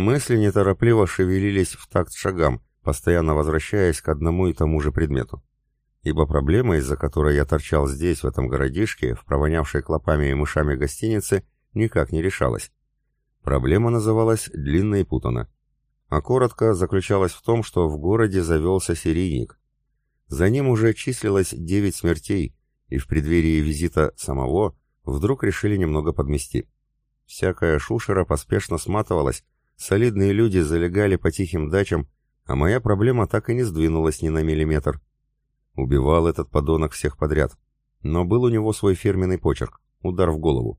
Мысли неторопливо шевелились в такт шагам, постоянно возвращаясь к одному и тому же предмету. Ибо проблема, из-за которой я торчал здесь, в этом городишке, в провонявшей клопами и мышами гостинице, никак не решалась. Проблема называлась длинно и путано. А коротко заключалась в том, что в городе завелся серийник. За ним уже числилось девять смертей, и в преддверии визита самого вдруг решили немного подмести. Всякая шушера поспешно сматывалась, солидные люди залегали по тихим дачам, а моя проблема так и не сдвинулась ни на миллиметр. Убивал этот подонок всех подряд. Но был у него свой фирменный почерк — удар в голову.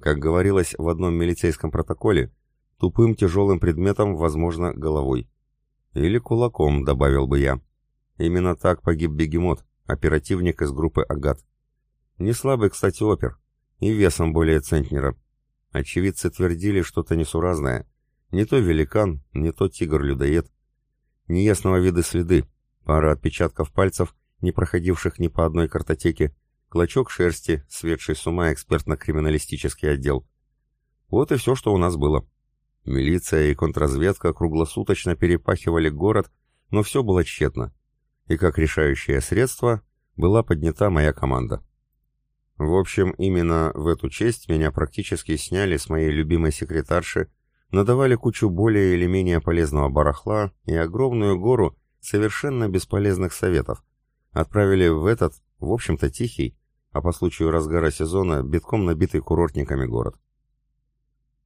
Как говорилось в одном милицейском протоколе, тупым тяжелым предметом, возможно, головой. Или кулаком, добавил бы я. Именно так погиб бегемот, оперативник из группы «Агат». Не слабый, кстати, опер, и весом более центнера. Очевидцы твердили что-то несуразное. Не то великан, не то тигр-людоед. Неясного вида следы, пара отпечатков пальцев, не проходивших ни по одной картотеке, клочок шерсти, светший с ума экспертно-криминалистический отдел. Вот и все, что у нас было. Милиция и контрразведка круглосуточно перепахивали город, но все было тщетно. И как решающее средство была поднята моя команда. В общем, именно в эту честь меня практически сняли с моей любимой секретарши, надавали кучу более или менее полезного барахла и огромную гору совершенно бесполезных советов. Отправили в этот, в общем-то, тихий, а по случаю разгара сезона битком набитый курортниками город.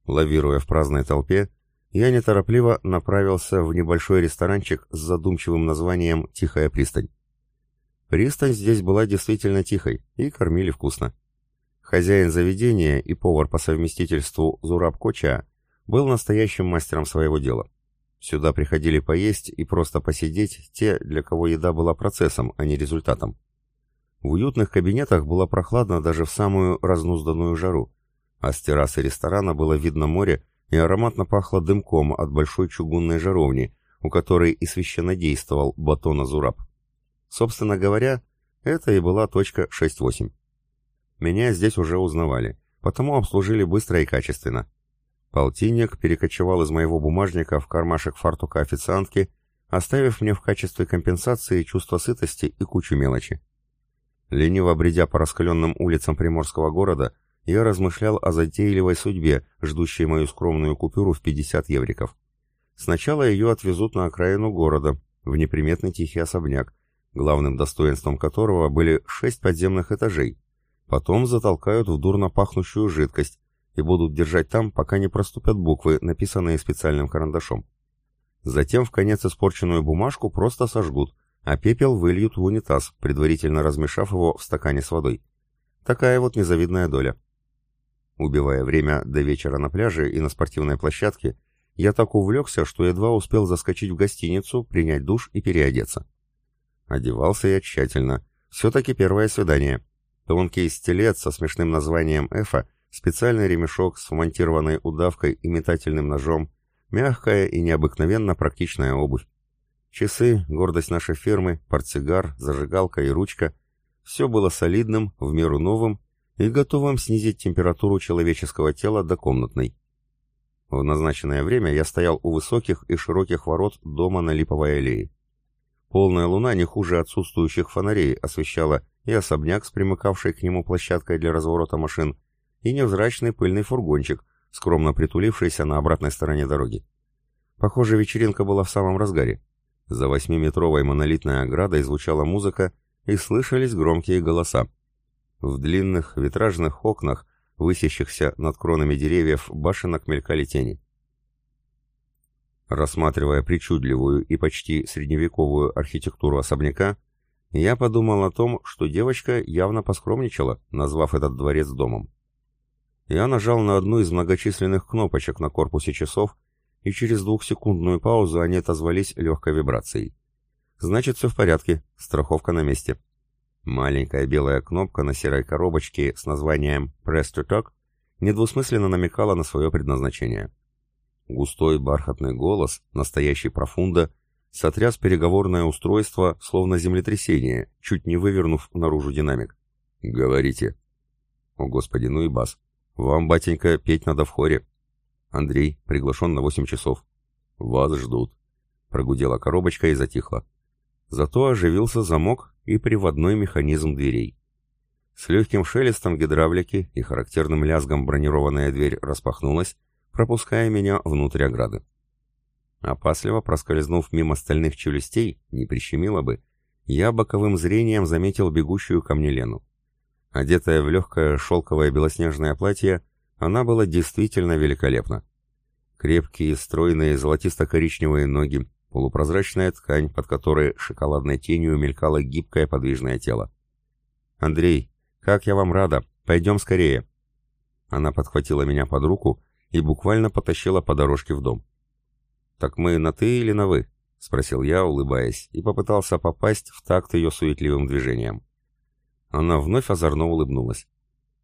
Лавируя в праздной толпе, я неторопливо направился в небольшой ресторанчик с задумчивым названием «Тихая пристань». Пристань здесь была действительно тихой, и кормили вкусно. Хозяин заведения и повар по совместительству Зураб Коча был настоящим мастером своего дела. Сюда приходили поесть и просто посидеть те, для кого еда была процессом, а не результатом. В уютных кабинетах было прохладно даже в самую разнузданную жару, а с террасы ресторана было видно море и ароматно пахло дымком от большой чугунной жаровни, у которой и священно действовал батон Азураб. Собственно говоря, это и была точка 6-8. Меня здесь уже узнавали, потому обслужили быстро и качественно. Полтинник перекочевал из моего бумажника в кармашек фартука официантки, оставив мне в качестве компенсации чувство сытости и кучу мелочи. Лениво бредя по раскаленным улицам приморского города, я размышлял о затейливой судьбе, ждущей мою скромную купюру в 50 евриков. Сначала ее отвезут на окраину города, в неприметный тихий особняк, главным достоинством которого были шесть подземных этажей. Потом затолкают в дурно пахнущую жидкость и будут держать там, пока не проступят буквы, написанные специальным карандашом. Затем в конец испорченную бумажку просто сожгут, а пепел выльют в унитаз, предварительно размешав его в стакане с водой. Такая вот незавидная доля. Убивая время до вечера на пляже и на спортивной площадке, я так увлекся, что едва успел заскочить в гостиницу, принять душ и переодеться. Одевался я тщательно. Все-таки первое свидание. Тонкий стилет со смешным названием «Эфа», специальный ремешок с вмонтированной удавкой и метательным ножом, мягкая и необыкновенно практичная обувь. Часы, гордость нашей фирмы, портсигар, зажигалка и ручка — все было солидным, в меру новым и готовым снизить температуру человеческого тела до комнатной. В назначенное время я стоял у высоких и широких ворот дома на Липовой аллее. Полная луна не хуже отсутствующих фонарей освещала и особняк с примыкавшей к нему площадкой для разворота машин, и невзрачный пыльный фургончик, скромно притулившийся на обратной стороне дороги. Похоже, вечеринка была в самом разгаре. За восьмиметровой монолитной оградой звучала музыка, и слышались громкие голоса. В длинных витражных окнах, высящихся над кронами деревьев, башенок мелькали тени. Рассматривая причудливую и почти средневековую архитектуру особняка, я подумал о том, что девочка явно поскромничала, назвав этот дворец домом. Я нажал на одну из многочисленных кнопочек на корпусе часов, и через двухсекундную паузу они отозвались легкой вибрацией. Значит, все в порядке, страховка на месте. Маленькая белая кнопка на серой коробочке с названием «Press to Talk» недвусмысленно намекала на свое предназначение. Густой бархатный голос, настоящий профунда, сотряс переговорное устройство, словно землетрясение, чуть не вывернув наружу динамик. «Говорите». «О, Господи, ну и бас. Вам, батенька, петь надо в хоре». Андрей приглашен на восемь часов. «Вас ждут», — прогудела коробочка и затихла. Зато оживился замок и приводной механизм дверей. С легким шелестом гидравлики и характерным лязгом бронированная дверь распахнулась, пропуская меня внутрь ограды. Опасливо проскользнув мимо стальных челюстей, не прищемило бы, я боковым зрением заметил бегущую ко мне Лену. Одетая в легкое шелковое белоснежное платье, она была действительно великолепна. Крепкие, стройные, золотисто-коричневые ноги, полупрозрачная ткань, под которой шоколадной тенью мелькало гибкое подвижное тело. «Андрей, как я вам рада! Пойдем скорее!» Она подхватила меня под руку и буквально потащила по дорожке в дом. «Так мы на «ты» или на «вы»?» — спросил я, улыбаясь, и попытался попасть в такт ее суетливым движением. Она вновь озорно улыбнулась.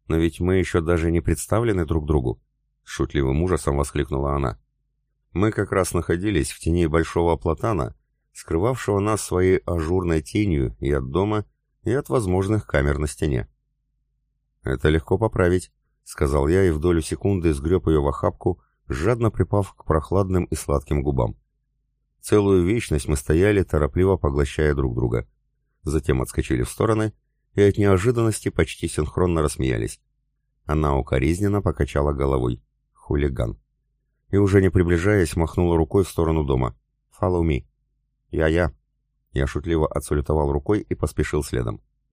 «Но ведь мы еще даже не представлены друг другу», — с шутливым ужасом воскликнула она. «Мы как раз находились в тени большого платана, скрывавшего нас своей ажурной тенью и от дома, и от возможных камер на стене. «Это легко поправить», — сказал я и в долю секунды сгреб ее в охапку, жадно припав к прохладным и сладким губам. Целую вечность мы стояли, торопливо поглощая друг друга. Затем отскочили в стороны и от неожиданности почти синхронно рассмеялись. Она укоризненно покачала головой. Хулиган. И уже не приближаясь, махнула рукой в сторону дома. «Follow me». «Я-я». Я шутливо отсулетовал рукой и поспешил следом.